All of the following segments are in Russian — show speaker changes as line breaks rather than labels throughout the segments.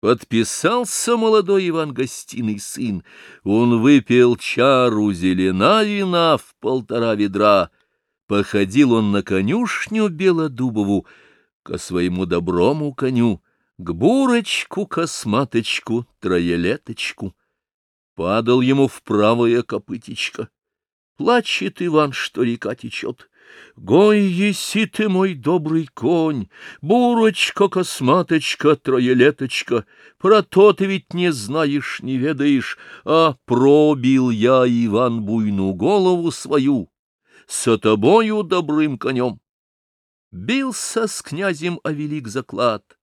Подписался молодой Иван Гостиный сын. Он выпил чару зелена вина в полтора ведра. Походил он на конюшню Белодубову, ко своему доброму коню, к бурочку, косматочку, троелеточку. Падал ему в правое копытечко. Плачет Иван, что река течет. Гой, еси ты мой добрый конь, бурочка, косматочка, троелеточка, про то ты ведь не знаешь, не ведаешь, а пробил я, Иван, буйну голову свою, со тобою добрым конем. Бился с князем о велик заклад,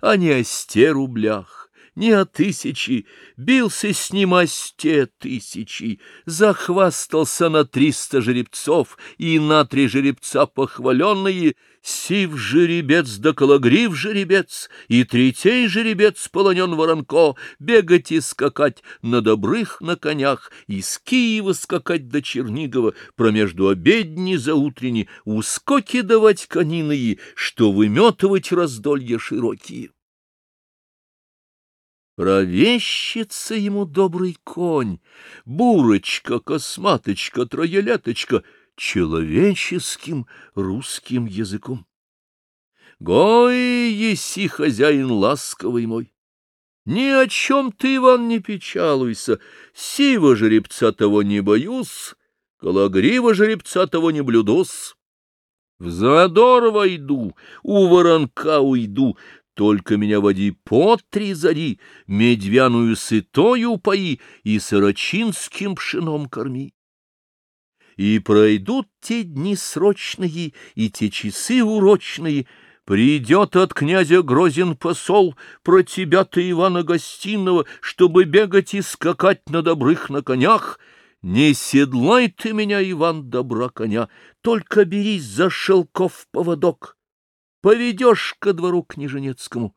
а не о сте рублях не о тысячи, бился с ним о сте тысячи, захвастался на триста жеребцов, и на три жеребца похваленные, сив жеребец да кологрив жеребец, и третей жеребец полонен воронко, бегать и скакать на добрых на конях, из Киева скакать до Чернигова, промежду обедни за утренни, ускоки давать кониные, что выметывать раздолья широкие. Провещится ему добрый конь, бурочка, косматочка, троелеточка, человеческим русским языком. Гой, еси, хозяин ласковый мой! Ни о чем ты, Иван, не печалуйся, сива жеребца того не боюсь, кологрива жеребца того не блюдусь. В задор войду, у воронка уйду, только меня води по три зари, медвяную сытою пои и сорочинским пшеном корми. И пройдут те дни срочные и те часы урочные, Придет от князя грозен посол про тебя-то, Ивана Гостиного, чтобы бегать и скакать на добрых на конях. Не седлай ты меня, Иван, добра коня, только берись за шелков поводок поведешь ко двору княженецкому,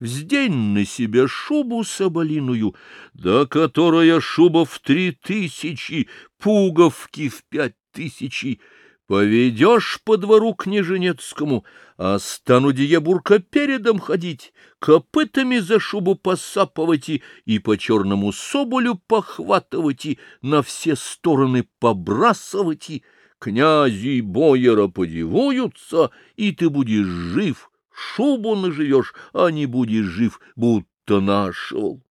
вздень на себе шубу соболиную, да которая шуба в три тысячи, пуговки в пять тысячи, Поведешь по двору княженецкому, а стану диебурка передом ходить, копытами за шубу посапывать и по черному соболю похватывать и на все стороны побрасывать и князи бояра подивуются, и ты будешь жив, шубу наживешь, а не будешь жив, будто нашел.